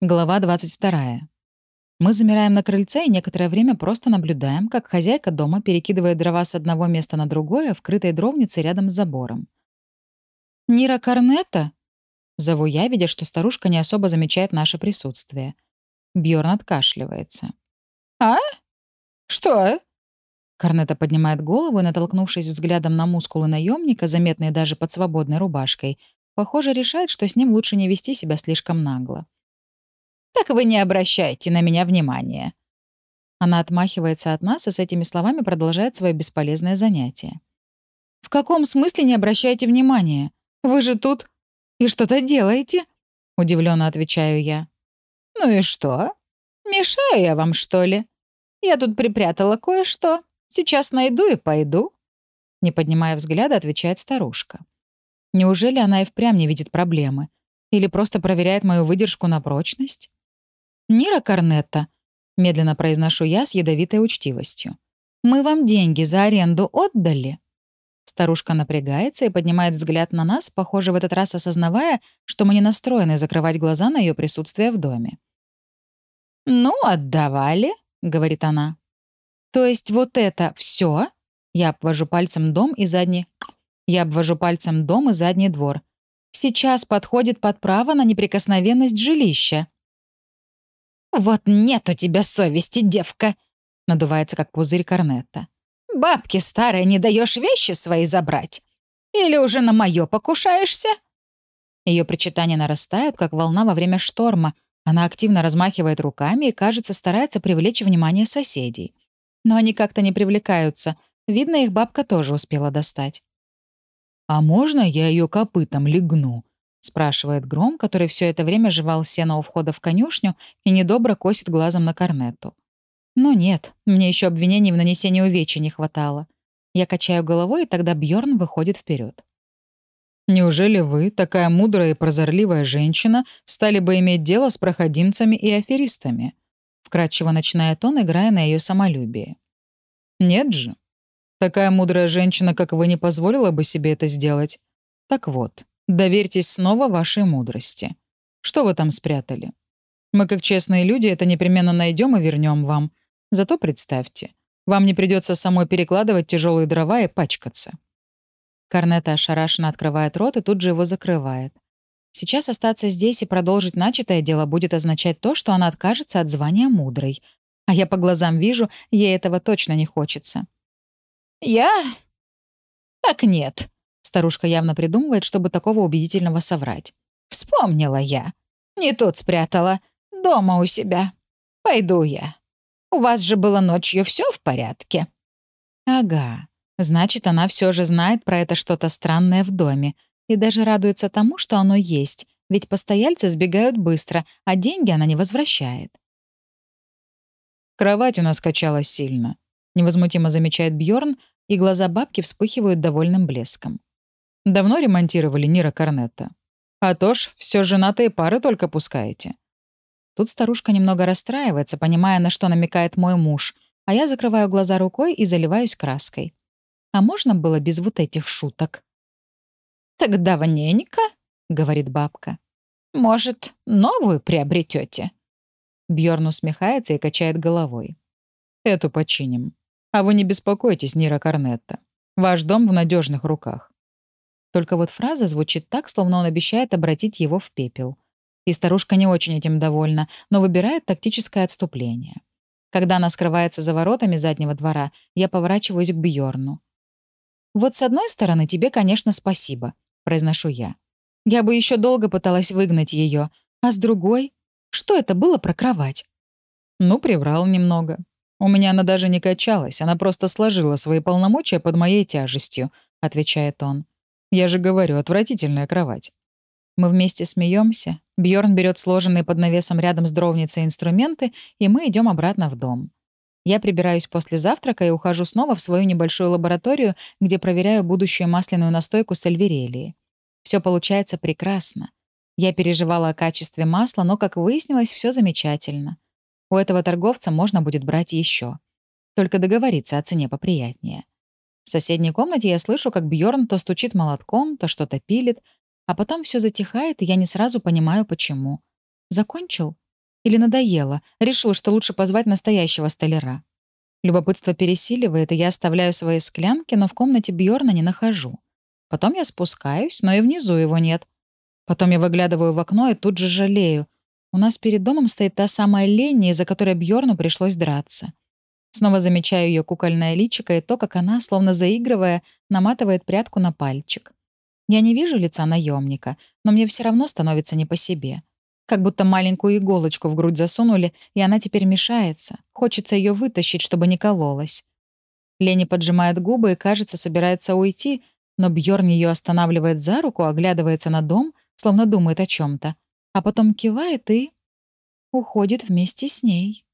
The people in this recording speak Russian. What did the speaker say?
Глава 22. Мы замираем на крыльце и некоторое время просто наблюдаем, как хозяйка дома перекидывает дрова с одного места на другое в крытой дровнице рядом с забором. «Нира Корнета?» — зову я, видя, что старушка не особо замечает наше присутствие. Бьорн откашливается. «А? Что?» Корнета поднимает голову и, натолкнувшись взглядом на мускулы наемника, заметные даже под свободной рубашкой, похоже, решает, что с ним лучше не вести себя слишком нагло. Так вы не обращайте на меня внимания». Она отмахивается от нас и с этими словами продолжает свое бесполезное занятие. «В каком смысле не обращайте внимания? Вы же тут и что-то делаете?» — удивленно отвечаю я. «Ну и что? Мешаю я вам, что ли? Я тут припрятала кое-что. Сейчас найду и пойду». Не поднимая взгляда, отвечает старушка. Неужели она и впрямь не видит проблемы? Или просто проверяет мою выдержку на прочность? «Нира Корнетта», — медленно произношу я с ядовитой учтивостью, «мы вам деньги за аренду отдали?» Старушка напрягается и поднимает взгляд на нас, похоже, в этот раз осознавая, что мы не настроены закрывать глаза на ее присутствие в доме. «Ну, отдавали», — говорит она. «То есть вот это все? Я обвожу пальцем дом и задний... Я обвожу пальцем дом и задний двор. Сейчас подходит под право на неприкосновенность жилища. «Вот нет у тебя совести, девка!» — надувается, как пузырь корнета. «Бабки старые не даешь вещи свои забрать? Или уже на мое покушаешься?» Ее причитания нарастают, как волна во время шторма. Она активно размахивает руками и, кажется, старается привлечь внимание соседей. Но они как-то не привлекаются. Видно, их бабка тоже успела достать. «А можно я ее копытом легну?» — спрашивает Гром, который все это время жевал сено у входа в конюшню и недобро косит глазом на корнету. «Ну нет, мне еще обвинений в нанесении увечья не хватало. Я качаю головой, и тогда Бьорн выходит вперед. «Неужели вы, такая мудрая и прозорливая женщина, стали бы иметь дело с проходимцами и аферистами?» Вкратчиво начинает он, играя на ее самолюбие. «Нет же. Такая мудрая женщина, как вы, не позволила бы себе это сделать. Так вот, Доверьтесь снова вашей мудрости. Что вы там спрятали? Мы, как честные люди, это непременно найдем и вернем вам. Зато представьте, вам не придется самой перекладывать тяжелые дрова и пачкаться. Корнета ошарашенно открывает рот и тут же его закрывает. Сейчас остаться здесь и продолжить начатое дело будет означать то, что она откажется от звания мудрой. А я по глазам вижу, ей этого точно не хочется. «Я? Так нет», Старушка явно придумывает, чтобы такого убедительного соврать. «Вспомнила я. Не тут спрятала. Дома у себя. Пойду я. У вас же было ночью все в порядке?» «Ага. Значит, она все же знает про это что-то странное в доме и даже радуется тому, что оно есть, ведь постояльцы сбегают быстро, а деньги она не возвращает». «Кровать у нас качалась сильно», — невозмутимо замечает Бьорн, и глаза бабки вспыхивают довольным блеском. Давно ремонтировали Нира Корнетта? А то ж, все женатые пары только пускаете. Тут старушка немного расстраивается, понимая, на что намекает мой муж, а я закрываю глаза рукой и заливаюсь краской. А можно было без вот этих шуток? «Так давненько», — говорит бабка. «Может, новую приобретете?» Бьорн усмехается и качает головой. «Эту починим. А вы не беспокойтесь, Нира Корнетта. Ваш дом в надежных руках. Только вот фраза звучит так, словно он обещает обратить его в пепел. И старушка не очень этим довольна, но выбирает тактическое отступление. Когда она скрывается за воротами заднего двора, я поворачиваюсь к Бьорну. «Вот с одной стороны, тебе, конечно, спасибо», — произношу я. «Я бы еще долго пыталась выгнать ее, а с другой, что это было про кровать?» «Ну, приврал немного. У меня она даже не качалась, она просто сложила свои полномочия под моей тяжестью», — отвечает он. Я же говорю, отвратительная кровать. Мы вместе смеемся. Бьорн берет сложенные под навесом рядом с дровницей инструменты, и мы идем обратно в дом. Я прибираюсь после завтрака и ухожу снова в свою небольшую лабораторию, где проверяю будущую масляную настойку с альверелии. Все получается прекрасно. Я переживала о качестве масла, но, как выяснилось, все замечательно. У этого торговца можно будет брать еще. Только договориться о цене поприятнее. В соседней комнате я слышу, как Бьорн то стучит молотком, то что-то пилит, а потом все затихает, и я не сразу понимаю, почему. Закончил? Или надоело, решил, что лучше позвать настоящего столяра. Любопытство пересиливает, и я оставляю свои склянки, но в комнате Бьорна не нахожу. Потом я спускаюсь, но и внизу его нет. Потом я выглядываю в окно и тут же жалею. У нас перед домом стоит та самая Ленни, из-за которой Бьорну пришлось драться. Снова замечаю ее кукольное личико и то, как она, словно заигрывая, наматывает прядку на пальчик. Я не вижу лица наемника, но мне все равно становится не по себе. Как будто маленькую иголочку в грудь засунули, и она теперь мешается. Хочется ее вытащить, чтобы не кололась. Лени поджимает губы и, кажется, собирается уйти, но Бьорн ее останавливает за руку, оглядывается на дом, словно думает о чем то а потом кивает и уходит вместе с ней.